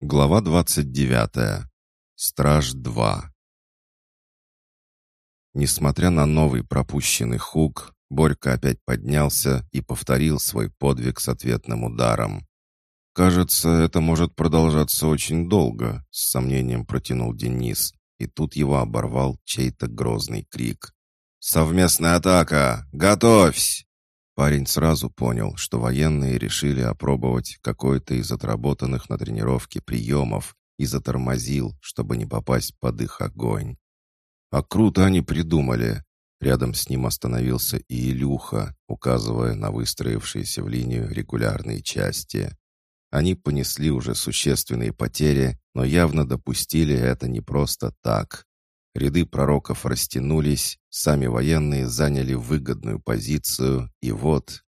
Глава 29. Страж 2. Несмотря на новый пропущенный хук, Борька опять поднялся и повторил свой подвиг с ответным ударом. «Кажется, это может продолжаться очень долго», — с сомнением протянул Денис, и тут его оборвал чей-то грозный крик. «Совместная атака! Готовься!» Парень сразу понял, что военные решили опробовать какой-то из отработанных на тренировке приемов и затормозил, чтобы не попасть под их огонь. А круто они придумали. Рядом с ним остановился и Илюха, указывая на выстроившиеся в линию регулярные части. Они понесли уже существенные потери, но явно допустили это не просто так. Ряды пророков растянулись, сами военные заняли выгодную позицию, и вот...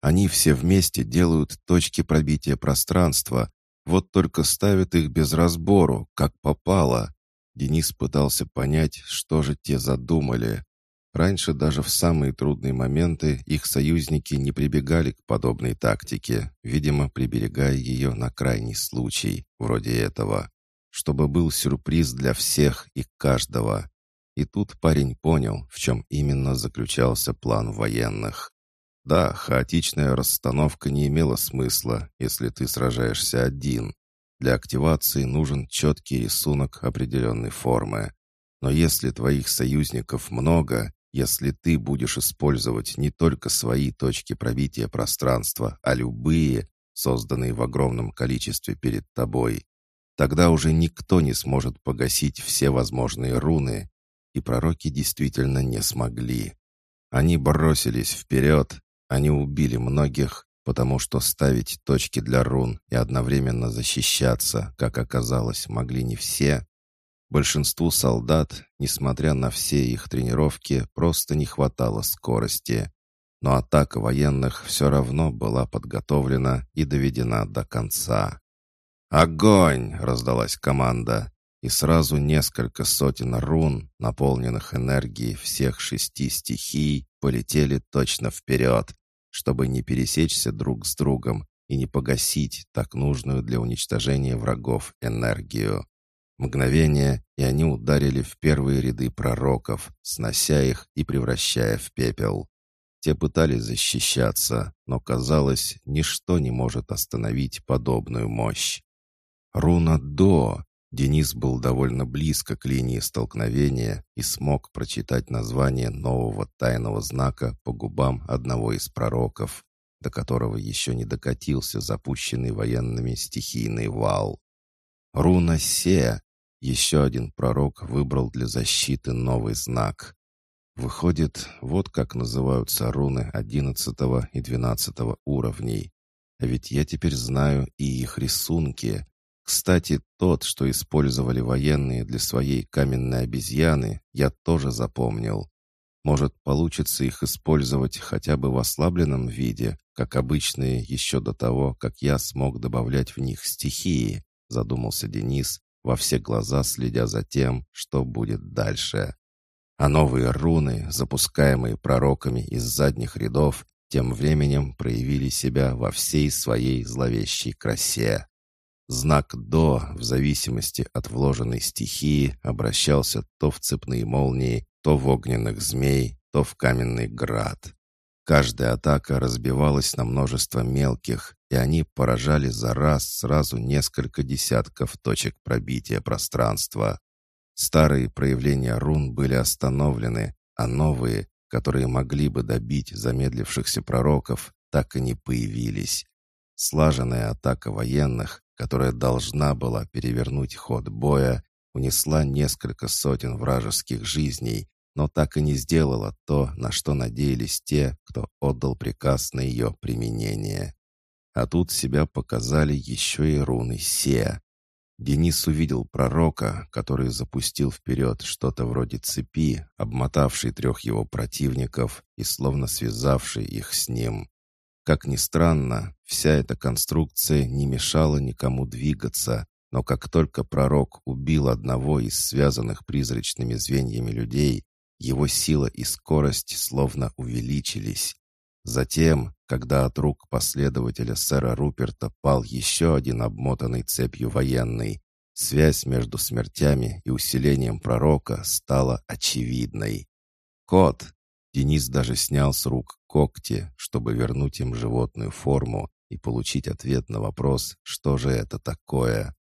Они все вместе делают точки пробития пространства, вот только ставят их без разбору, как попало. Денис пытался понять, что же те задумали. Раньше даже в самые трудные моменты их союзники не прибегали к подобной тактике, видимо, приберегая ее на крайний случай, вроде этого чтобы был сюрприз для всех и каждого. И тут парень понял, в чем именно заключался план военных. Да, хаотичная расстановка не имела смысла, если ты сражаешься один. Для активации нужен четкий рисунок определенной формы. Но если твоих союзников много, если ты будешь использовать не только свои точки пробития пространства, а любые, созданные в огромном количестве перед тобой, Тогда уже никто не сможет погасить все возможные руны, и пророки действительно не смогли. Они бросились вперед, они убили многих, потому что ставить точки для рун и одновременно защищаться, как оказалось, могли не все. Большинству солдат, несмотря на все их тренировки, просто не хватало скорости. Но атака военных все равно была подготовлена и доведена до конца. «Огонь!» — раздалась команда, и сразу несколько сотен рун, наполненных энергией всех шести стихий, полетели точно вперед, чтобы не пересечься друг с другом и не погасить так нужную для уничтожения врагов энергию. Мгновение, и они ударили в первые ряды пророков, снося их и превращая в пепел. Те пытались защищаться, но, казалось, ничто не может остановить подобную мощь. Руна «До». Денис был довольно близко к линии столкновения и смог прочитать название нового тайного знака по губам одного из пророков, до которого еще не докатился запущенный военными стихийный вал. Руна «Се» еще один пророк выбрал для защиты новый знак. Выходит, вот как называются руны одиннадцатого и двенадцатого уровней. А ведь я теперь знаю и их рисунки, кстати, тот, что использовали военные для своей каменной обезьяны, я тоже запомнил. Может, получится их использовать хотя бы в ослабленном виде, как обычные еще до того, как я смог добавлять в них стихии, задумался Денис, во все глаза следя за тем, что будет дальше. А новые руны, запускаемые пророками из задних рядов, тем временем проявили себя во всей своей зловещей красе. Знак «до» в зависимости от вложенной стихии обращался то в цепные молнии, то в огненных змей, то в каменный град. Каждая атака разбивалась на множество мелких, и они поражали за раз сразу несколько десятков точек пробития пространства. Старые проявления рун были остановлены, а новые, которые могли бы добить замедлившихся пророков, так и не появились. Слаженная атака военных, которая должна была перевернуть ход боя, унесла несколько сотен вражеских жизней, но так и не сделала то, на что надеялись те, кто отдал приказ на ее применение. А тут себя показали еще и руны Се. Денис увидел пророка, который запустил вперед что-то вроде цепи, обмотавшей трех его противников и словно связавшей их с ним. Как ни странно, вся эта конструкция не мешала никому двигаться, но как только пророк убил одного из связанных призрачными звеньями людей, его сила и скорость словно увеличились. Затем, когда от рук последователя сэра Руперта пал еще один обмотанный цепью военный, связь между смертями и усилением пророка стала очевидной. «Кот!» Денис даже снял с рук когти, чтобы вернуть им животную форму и получить ответ на вопрос, что же это такое.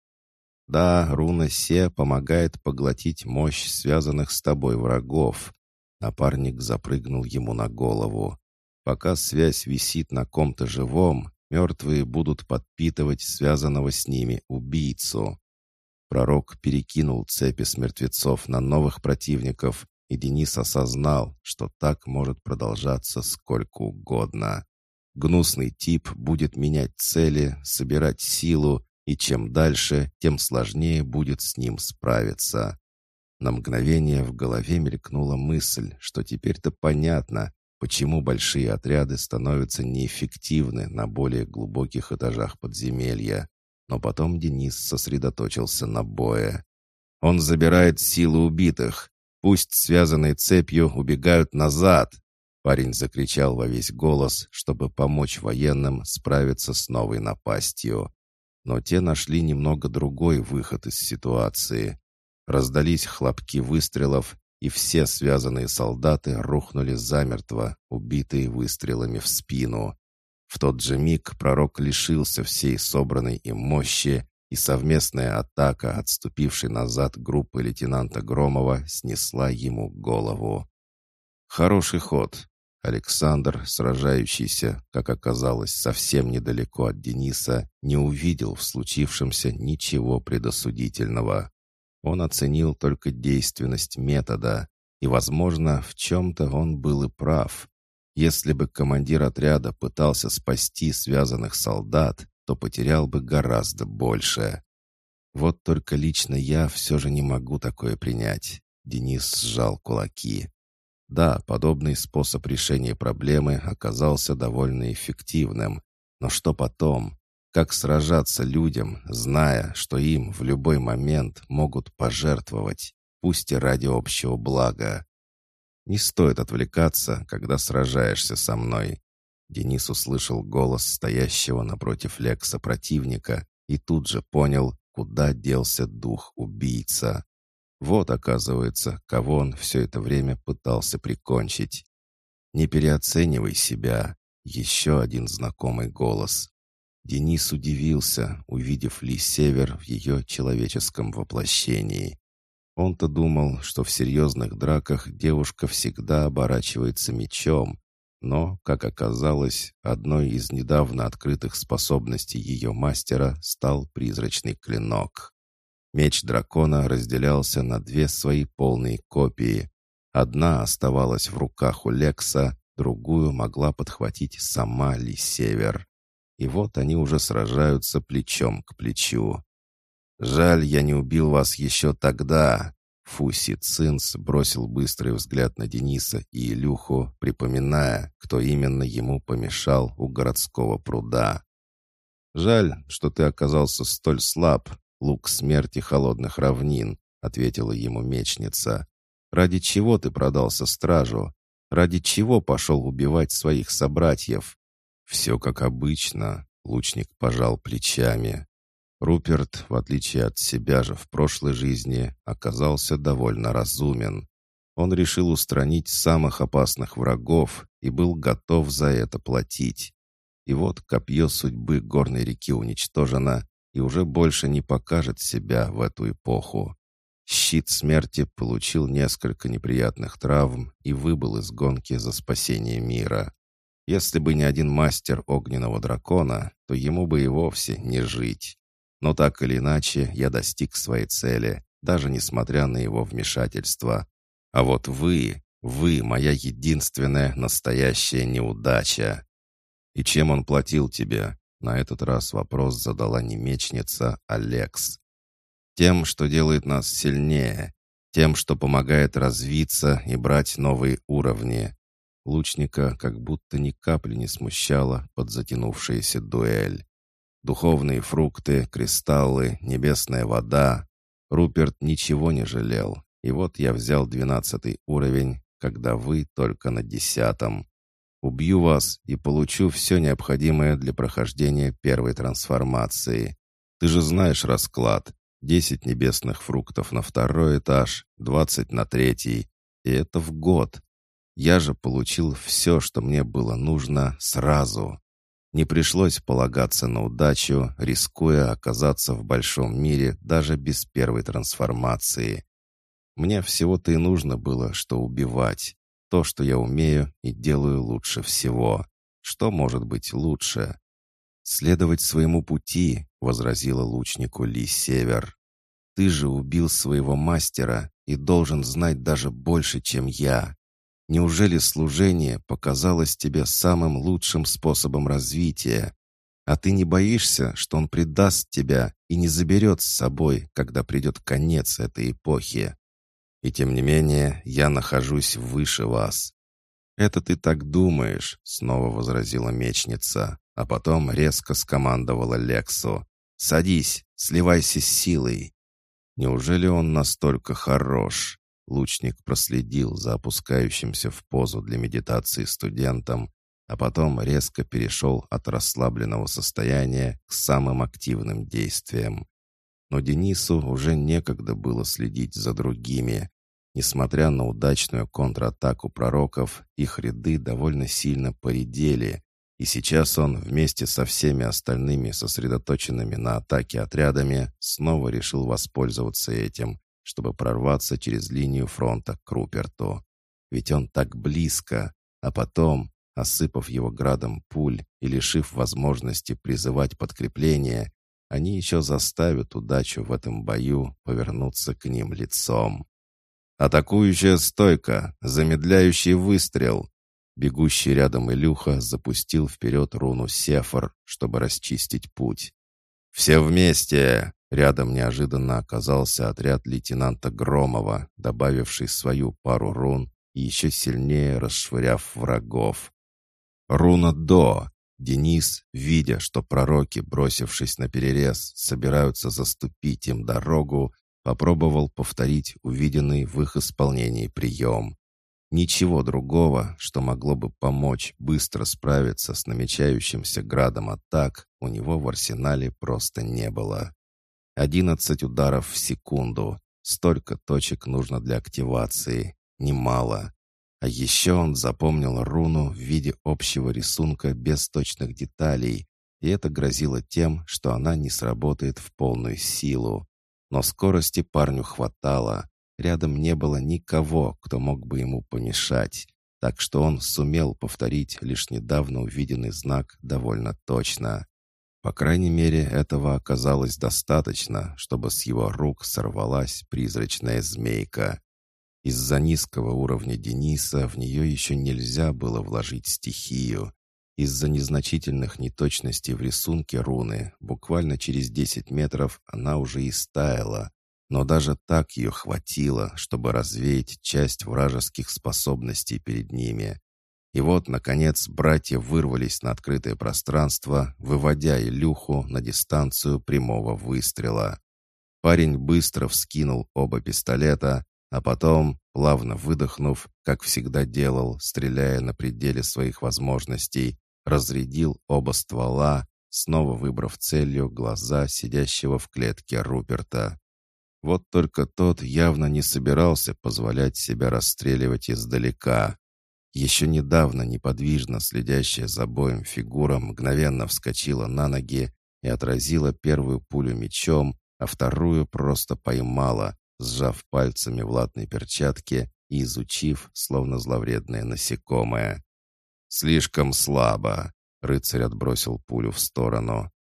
«Да, руна Се помогает поглотить мощь связанных с тобой врагов». Напарник запрыгнул ему на голову. Пока связь висит на ком-то живом, мертвые будут подпитывать связанного с ними убийцу. Пророк перекинул цепи с мертвецов на новых противников, и Денис осознал, что так может продолжаться сколько угодно. Гнусный тип будет менять цели, собирать силу, и чем дальше, тем сложнее будет с ним справиться. На мгновение в голове мелькнула мысль, что теперь-то понятно, почему большие отряды становятся неэффективны на более глубоких этажах подземелья. Но потом Денис сосредоточился на бое. Он забирает силы убитых. Пусть связанные цепью убегают назад. Парень закричал во весь голос, чтобы помочь военным справиться с новой напастью. Но те нашли немного другой выход из ситуации. Раздались хлопки выстрелов, и все связанные солдаты рухнули замертво, убитые выстрелами в спину. В тот же миг пророк лишился всей собранной им мощи, и совместная атака, отступившей назад группы лейтенанта Громова, снесла ему голову. Хороший ход. Александр, сражающийся, как оказалось, совсем недалеко от Дениса, не увидел в случившемся ничего предосудительного. Он оценил только действенность метода, и, возможно, в чем-то он был и прав. Если бы командир отряда пытался спасти связанных солдат, то потерял бы гораздо больше. Вот только лично я все же не могу такое принять. Денис сжал кулаки. Да, подобный способ решения проблемы оказался довольно эффективным. Но что потом? Как сражаться людям, зная, что им в любой момент могут пожертвовать, пусть и ради общего блага? Не стоит отвлекаться, когда сражаешься со мной. Денис услышал голос стоящего напротив Лекса противника и тут же понял, куда делся дух убийца. Вот, оказывается, кого он все это время пытался прикончить. «Не переоценивай себя», — еще один знакомый голос. Денис удивился, увидев Ли Север в ее человеческом воплощении. Он-то думал, что в серьезных драках девушка всегда оборачивается мечом, но, как оказалось, одной из недавно открытых способностей ее мастера стал призрачный клинок. Меч дракона разделялся на две свои полные копии. Одна оставалась в руках у Лекса, другую могла подхватить сама Ли Север. И вот они уже сражаются плечом к плечу. «Жаль, я не убил вас еще тогда!» Фуси Цинс бросил быстрый взгляд на Дениса и Илюху, припоминая, кто именно ему помешал у городского пруда. «Жаль, что ты оказался столь слаб, лук смерти холодных равнин», — ответила ему мечница. «Ради чего ты продался стражу? Ради чего пошел убивать своих собратьев?» «Все как обычно», — лучник пожал плечами. Руперт, в отличие от себя же в прошлой жизни, оказался довольно разумен. Он решил устранить самых опасных врагов и был готов за это платить. И вот копье судьбы горной реки уничтожено и уже больше не покажет себя в эту эпоху. Щит смерти получил несколько неприятных травм и выбыл из гонки за спасение мира. Если бы не один мастер огненного дракона, то ему бы и вовсе не жить. Но так или иначе я достиг своей цели, даже несмотря на его вмешательство. А вот вы, вы моя единственная настоящая неудача. И чем он платил тебе? На этот раз вопрос задала не мечница, а Лекс. Тем, что делает нас сильнее, тем, что помогает развиться и брать новые уровни. Лучника как будто ни капли не смущала подзатянувшаяся дуэль. Духовные фрукты, кристаллы, небесная вода. Руперт ничего не жалел. И вот я взял двенадцатый уровень, когда вы только на десятом. Убью вас и получу все необходимое для прохождения первой трансформации. Ты же знаешь расклад. Десять небесных фруктов на второй этаж, двадцать на третий. И это в год. Я же получил все, что мне было нужно, сразу. Не пришлось полагаться на удачу, рискуя оказаться в большом мире даже без первой трансформации. Мне всего-то и нужно было, что убивать. То, что я умею и делаю лучше всего. Что может быть лучше? «Следовать своему пути», — возразила лучнику Ли Север. «Ты же убил своего мастера и должен знать даже больше, чем я. Неужели служение показалось тебе самым лучшим способом развития? А ты не боишься, что он предаст тебя и не заберет с собой, когда придет конец этой эпохи? И тем не менее, я нахожусь выше вас. «Это ты так думаешь», — снова возразила мечница, а потом резко скомандовала Лексу. «Садись, сливайся с силой». Неужели он настолько хорош? Лучник проследил за опускающимся в позу для медитации студентом, а потом резко перешел от расслабленного состояния к самым активным действиям. Но Денису уже некогда было следить за другими. Несмотря на удачную контратаку пророков, их ряды довольно сильно поредели, и сейчас он вместе со всеми остальными сосредоточенными на атаке отрядами снова решил воспользоваться этим, чтобы прорваться через линию фронта к Руперту. Ведь он так близко, а потом, осыпав его градом пуль и лишив возможности призывать подкрепление, они еще заставят удачу в этом бою повернуться к ним лицом. «Атакующая стойка! Замедляющий выстрел!» Бегущий рядом Илюха запустил вперед руну Сефар, чтобы расчистить путь. «Все вместе!» Рядом неожиданно оказался отряд лейтенанта Громова, добавивший свою пару рун и еще сильнее расшвыряв врагов. Руна «До». Денис, видя, что пророки, бросившись на перерез, собираются заступить им дорогу, попробовал повторить увиденный в их исполнении прием. Ничего другого, что могло бы помочь быстро справиться с намечающимся градом атак, у него в арсенале просто не было. Одиннадцать ударов в секунду. Столько точек нужно для активации. Немало. А еще он запомнил руну в виде общего рисунка без точных деталей, и это грозило тем, что она не сработает в полную силу. Но скорости парню хватало. Рядом не было никого, кто мог бы ему помешать, так что он сумел повторить лишь недавно увиденный знак довольно точно. По крайней мере, этого оказалось достаточно, чтобы с его рук сорвалась призрачная змейка. Из-за низкого уровня Дениса в нее еще нельзя было вложить стихию. Из-за незначительных неточностей в рисунке руны буквально через 10 метров она уже и стаяла, но даже так ее хватило, чтобы развеять часть вражеских способностей перед ними. И вот, наконец, братья вырвались на открытое пространство, выводя Илюху на дистанцию прямого выстрела. Парень быстро вскинул оба пистолета, а потом, плавно выдохнув, как всегда делал, стреляя на пределе своих возможностей, разрядил оба ствола, снова выбрав целью глаза сидящего в клетке Руперта. Вот только тот явно не собирался позволять себя расстреливать издалека. Еще недавно неподвижно следящая за боем фигура мгновенно вскочила на ноги и отразила первую пулю мечом, а вторую просто поймала, сжав пальцами в латной перчатке и изучив, словно зловредное насекомое. «Слишком слабо», — рыцарь отбросил пулю в сторону.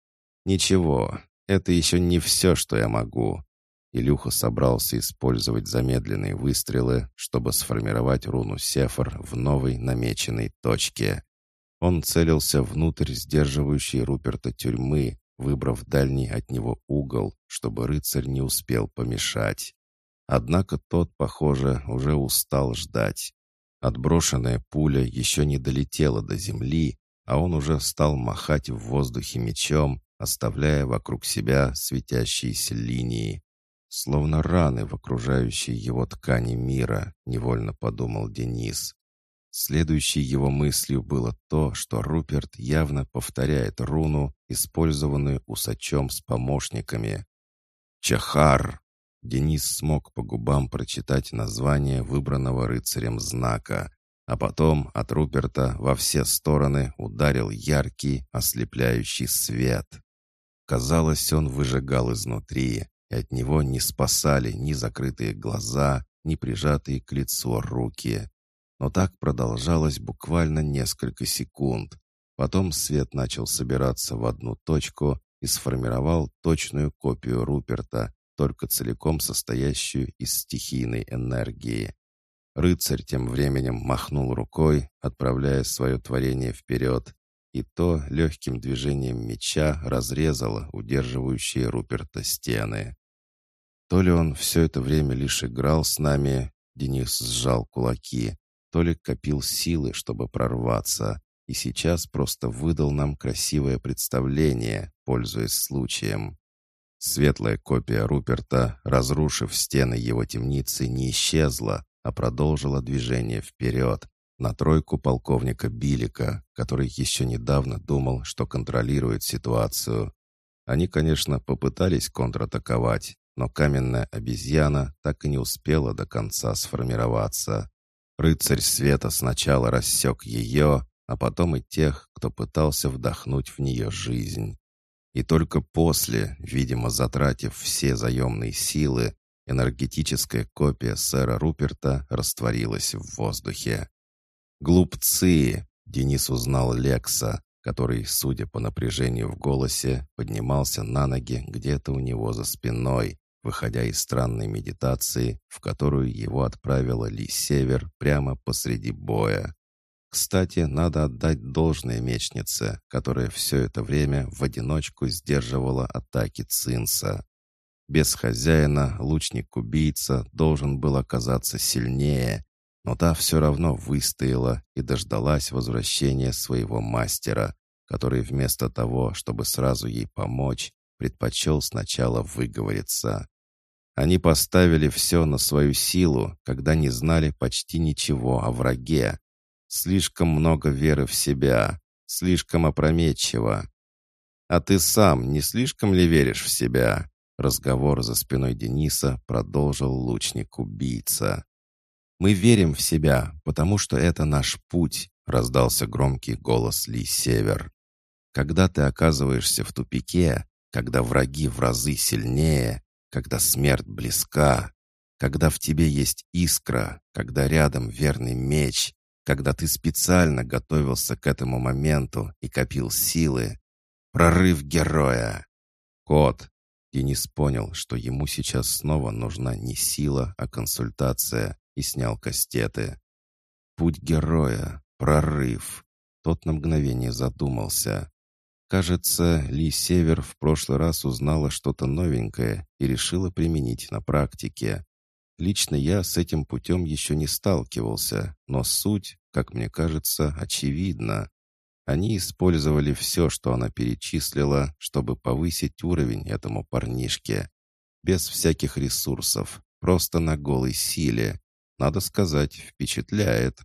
«Ничего, это еще не все, что я могу. Илюха собрался использовать замедленные выстрелы, чтобы сформировать руну Сефар в новой намеченной точке. Он целился внутрь сдерживающей Руперта тюрьмы, выбрав дальний от него угол, чтобы рыцарь не успел помешать. Однако тот, похоже, уже устал ждать. Отброшенная пуля еще не долетела до земли, а он уже стал махать в воздухе мечом, оставляя вокруг себя светящиеся линии. Словно раны в окружающей его ткани мира, невольно подумал Денис. Следующей его мыслью было то, что Руперт явно повторяет руну, использованную усачом с помощниками. «Чахар!» Денис смог по губам прочитать название выбранного рыцарем знака, а потом от Руперта во все стороны ударил яркий, ослепляющий свет. Казалось, он выжигал изнутри, от него не спасали ни закрытые глаза, ни прижатые к лицу руки. Но так продолжалось буквально несколько секунд. Потом свет начал собираться в одну точку и сформировал точную копию Руперта, только целиком состоящую из стихийной энергии. Рыцарь тем временем махнул рукой, отправляя свое творение вперед, и то легким движением меча разрезало удерживающие Руперта стены. То ли он все это время лишь играл с нами, Денис сжал кулаки, то ли копил силы, чтобы прорваться, и сейчас просто выдал нам красивое представление, пользуясь случаем. Светлая копия Руперта, разрушив стены его темницы, не исчезла, а продолжила движение вперед, на тройку полковника Билика, который еще недавно думал, что контролирует ситуацию. Они, конечно, попытались контратаковать, но каменная обезьяна так и не успела до конца сформироваться. Рыцарь света сначала рассек ее, а потом и тех, кто пытался вдохнуть в нее жизнь. И только после, видимо, затратив все заемные силы, энергетическая копия сэра Руперта растворилась в воздухе. «Глупцы!» — Денис узнал Лекса, который, судя по напряжению в голосе, поднимался на ноги где-то у него за спиной, выходя из странной медитации, в которую его отправила Ли Север прямо посреди боя. Кстати, надо отдать должное мечнице, которая все это время в одиночку сдерживала атаки Цинса. Без хозяина лучник-убийца должен был оказаться сильнее, но та все равно выстояла и дождалась возвращения своего мастера, который вместо того, чтобы сразу ей помочь, предпочел сначала выговориться. Они поставили все на свою силу, когда не знали почти ничего о враге. Слишком много веры в себя, слишком опрометчиво. «А ты сам не слишком ли веришь в себя?» Разговор за спиной Дениса продолжил лучник-убийца. «Мы верим в себя, потому что это наш путь», — раздался громкий голос Ли Север. «Когда ты оказываешься в тупике, когда враги в разы сильнее, когда смерть близка, когда в тебе есть искра, когда рядом верный меч, когда ты специально готовился к этому моменту и копил силы. Прорыв героя. Кот. Денис понял, что ему сейчас снова нужна не сила, а консультация, и снял кастеты. Путь героя. Прорыв. Тот на мгновение задумался. Кажется, Ли Север в прошлый раз узнала что-то новенькое и решила применить на практике. Лично я с этим путем еще не сталкивался, но суть, как мне кажется, очевидна. Они использовали все, что она перечислила, чтобы повысить уровень этому парнишке. Без всяких ресурсов, просто на голой силе. Надо сказать, впечатляет.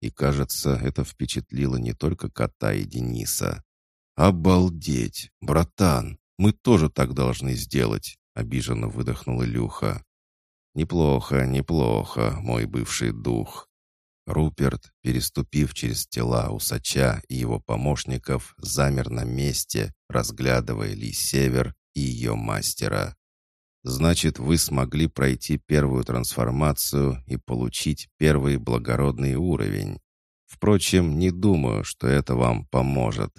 И кажется, это впечатлило не только кота и Дениса. «Обалдеть! Братан, мы тоже так должны сделать!» — обиженно выдохнул Илюха. «Неплохо, неплохо, мой бывший дух!» Руперт, переступив через тела усача и его помощников, замер на месте, разглядывая Ли Север и ее мастера. «Значит, вы смогли пройти первую трансформацию и получить первый благородный уровень. Впрочем, не думаю, что это вам поможет.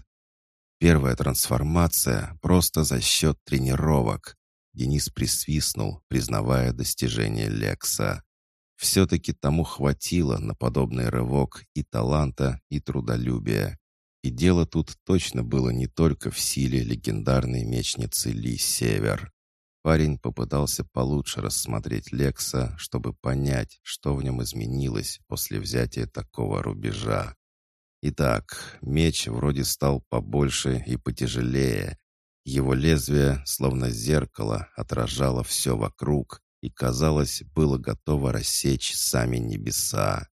Первая трансформация просто за счет тренировок. Денис присвистнул, признавая достижение Лекса. Все-таки тому хватило на подобный рывок и таланта, и трудолюбия. И дело тут точно было не только в силе легендарной мечницы Ли Север. Парень попытался получше рассмотреть Лекса, чтобы понять, что в нем изменилось после взятия такого рубежа. Итак, меч вроде стал побольше и потяжелее. Его лезвие, словно зеркало, отражало все вокруг и, казалось, было готово рассечь сами небеса.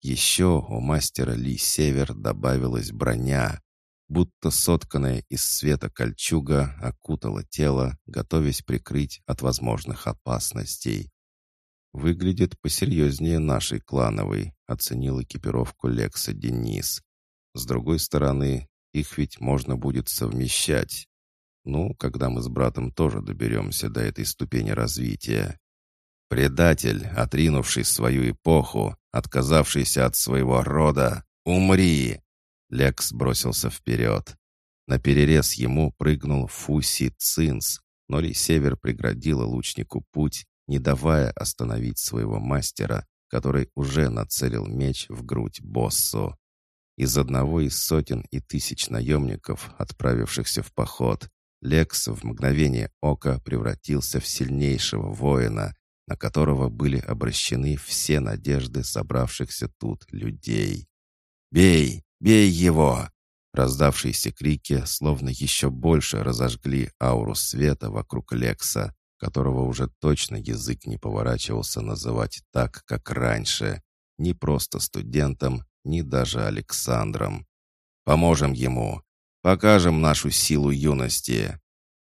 Еще у мастера Ли Север добавилась броня, будто сотканная из света кольчуга окутала тело, готовясь прикрыть от возможных опасностей. «Выглядит посерьезнее нашей клановой», — оценил экипировку Лекса Денис. «С другой стороны, их ведь можно будет совмещать. Ну, когда мы с братом тоже доберемся до этой ступени развития. Предатель, отринувший свою эпоху, отказавшийся от своего рода, умри!» Лекс бросился вперед. На перерез ему прыгнул Фуси Цинс, но Север преградила лучнику путь, не давая остановить своего мастера, который уже нацелил меч в грудь боссу. Из одного из сотен и тысяч наемников, отправившихся в поход, Лекс в мгновение ока превратился в сильнейшего воина, на которого были обращены все надежды собравшихся тут людей. «Бей! Бей его!» Раздавшиеся крики словно еще больше разожгли ауру света вокруг Лекса, которого уже точно язык не поворачивался называть так, как раньше. Не просто студентом, ни даже Александром. «Поможем ему! Покажем нашу силу юности!»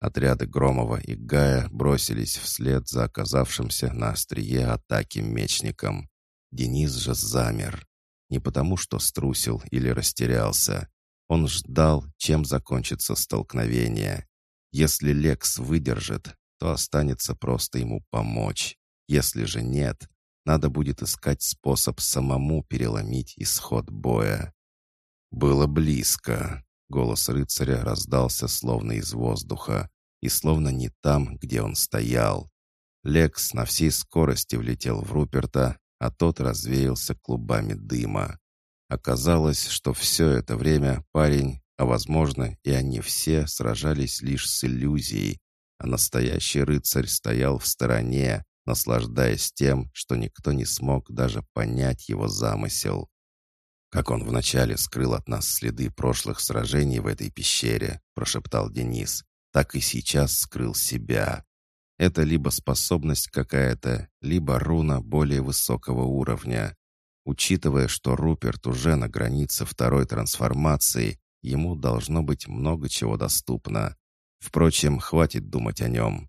Отряды Громова и Гая бросились вслед за оказавшимся на острие атаки мечником. Денис же замер. Не потому, что струсил или растерялся. Он ждал, чем закончится столкновение. Если Лекс выдержит, то останется просто ему помочь. Если же нет, надо будет искать способ самому переломить исход боя. Было близко. Голос рыцаря раздался словно из воздуха и словно не там, где он стоял. Лекс на всей скорости влетел в Руперта, а тот развеялся клубами дыма. Оказалось, что все это время парень, а возможно и они все, сражались лишь с иллюзией, а настоящий рыцарь стоял в стороне, наслаждаясь тем, что никто не смог даже понять его замысел. «Как он вначале скрыл от нас следы прошлых сражений в этой пещере», прошептал Денис, «так и сейчас скрыл себя. Это либо способность какая-то, либо руна более высокого уровня. Учитывая, что Руперт уже на границе второй трансформации, ему должно быть много чего доступно. Впрочем, хватит думать о нем.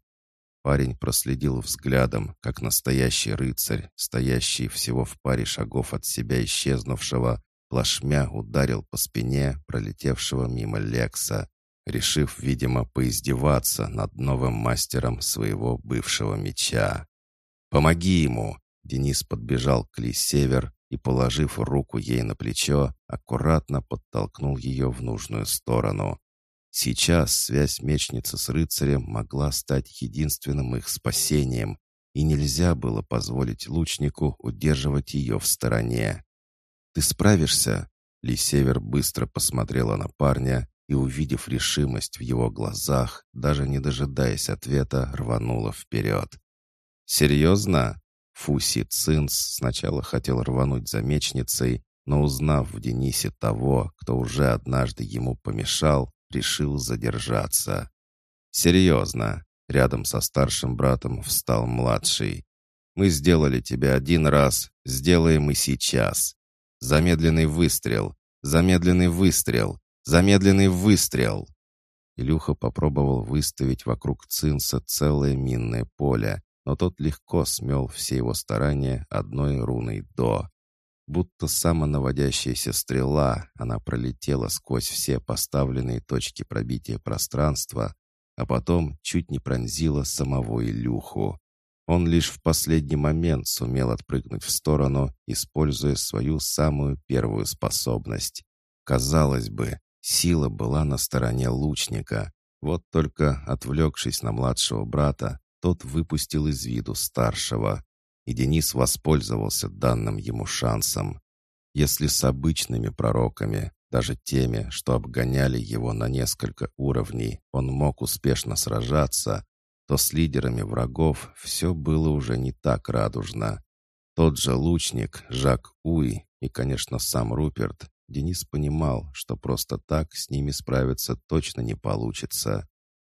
Парень проследил взглядом, как настоящий рыцарь, стоящий всего в паре шагов от себя исчезнувшего, плашмя ударил по спине пролетевшего мимо Лекса, решив, видимо, поиздеваться над новым мастером своего бывшего меча. «Помоги ему!» Денис подбежал к Ли Север и, положив руку ей на плечо, аккуратно подтолкнул ее в нужную сторону. Сейчас связь мечницы с рыцарем могла стать единственным их спасением, и нельзя было позволить лучнику удерживать ее в стороне. «Ты справишься?» Ли Север быстро посмотрела на парня и, увидев решимость в его глазах, даже не дожидаясь ответа, рванула вперед. «Серьезно?» Фуси Цинс сначала хотел рвануть за мечницей, но узнав в Денисе того, кто уже однажды ему помешал, решил задержаться. «Серьезно!» — рядом со старшим братом встал младший. «Мы сделали тебя один раз, сделаем и сейчас. Замедленный выстрел, замедленный выстрел, замедленный выстрел!» Илюха попробовал выставить вокруг Цинса целое минное поле, но тот легко смел все его старания одной руной «до». Будто самонаводящаяся стрела, она пролетела сквозь все поставленные точки пробития пространства, а потом чуть не пронзила самого Илюху. Он лишь в последний момент сумел отпрыгнуть в сторону, используя свою самую первую способность. Казалось бы, сила была на стороне лучника. Вот только, отвлекшись на младшего брата, тот выпустил из виду старшего и Денис воспользовался данным ему шансом. Если с обычными пророками, даже теми, что обгоняли его на несколько уровней, он мог успешно сражаться, то с лидерами врагов все было уже не так радужно. Тот же лучник, Жак Уй и, конечно, сам Руперт, Денис понимал, что просто так с ними справиться точно не получится.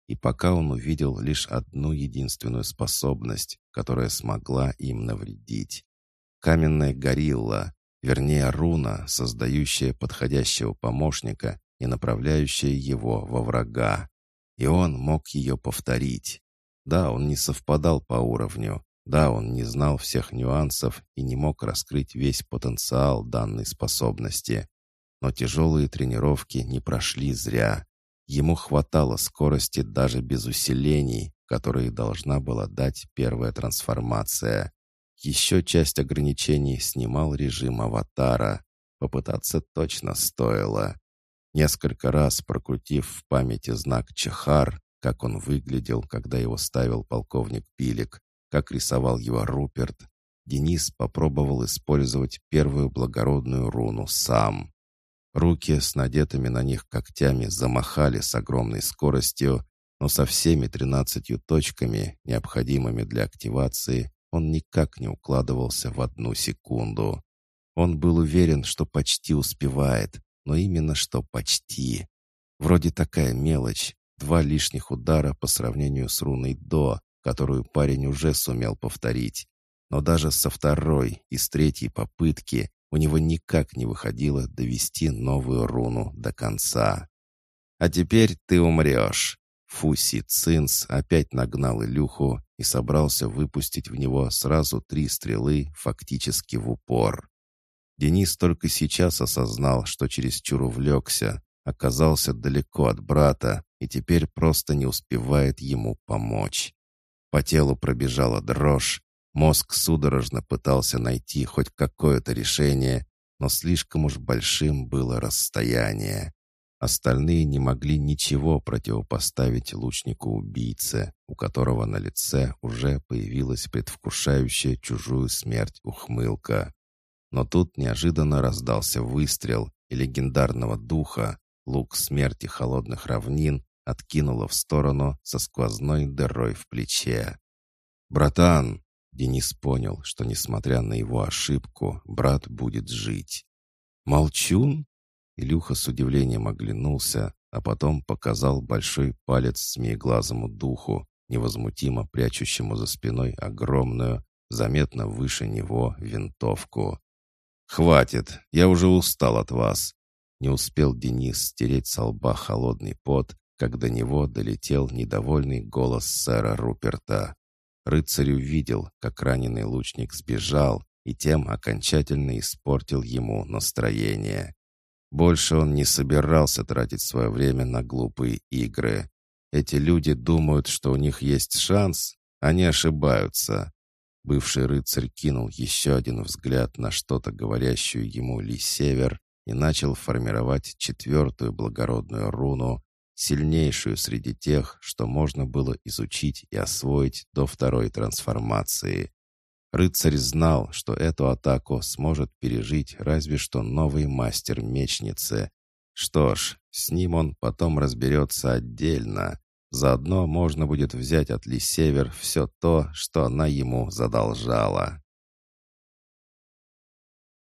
И пока он увидел лишь одну единственную способность, которая смогла им навредить. Каменная горилла, Вернее, руна, создающая подходящего помощника и направляющая его во врага. И он мог ее повторить. Да, он не совпадал по уровню. Да, он не знал всех нюансов и не мог раскрыть весь потенциал данной способности. Но тяжелые тренировки не прошли зря. Ему хватало скорости даже без усилений, которые должна была дать первая трансформация. Еще часть ограничений снимал режим аватара. Попытаться точно стоило. Несколько раз прокрутив в памяти знак Чехар, как он выглядел, когда его ставил полковник Пилик, как рисовал его Руперт, Денис попробовал использовать первую благородную руну сам. Руки с надетыми на них когтями замахали с огромной скоростью, но со всеми тринадцатью точками, необходимыми для активации, он никак не укладывался в одну секунду. Он был уверен, что почти успевает, но именно что почти. Вроде такая мелочь, два лишних удара по сравнению с руной «до», которую парень уже сумел повторить. Но даже со второй и с третьей попытки у него никак не выходило довести новую руну до конца. «А теперь ты умрешь!» Фуси Цинс опять нагнал Илюху и собрался выпустить в него сразу три стрелы фактически в упор. Денис только сейчас осознал, что чересчур увлекся, оказался далеко от брата и теперь просто не успевает ему помочь. По телу пробежала дрожь, мозг судорожно пытался найти хоть какое-то решение, но слишком уж большим было расстояние. Остальные не могли ничего противопоставить лучнику-убийце, у которого на лице уже появилась предвкушающая чужую смерть ухмылка. Но тут неожиданно раздался выстрел, и легендарного духа, лук смерти холодных равнин, откинуло в сторону со сквозной дырой в плече. «Братан!» Денис понял, что, несмотря на его ошибку, брат будет жить. «Молчун?» Илюха с удивлением оглянулся, а потом показал большой палец змееглазому духу, невозмутимо прячущему за спиной огромную, заметно выше него, винтовку. «Хватит, я уже устал от вас!» Не успел Денис стереть со лба холодный пот, как до него долетел недовольный голос сэра Руперта. Рыцарь увидел, как раненый лучник сбежал, и тем окончательно испортил ему настроение. Больше он не собирался тратить свое время на глупые игры. Эти люди думают, что у них есть шанс, они ошибаются. Бывший рыцарь кинул еще один взгляд на что-то говорящую ему Ли Север и начал формировать четвертую благородную руну, сильнейшую среди тех, что можно было изучить и освоить до второй трансформации. Рыцарь знал, что эту атаку сможет пережить разве что новый мастер мечницы. Что ж, с ним он потом разберется отдельно. Заодно можно будет взять от Ли Север все то, что она ему задолжала.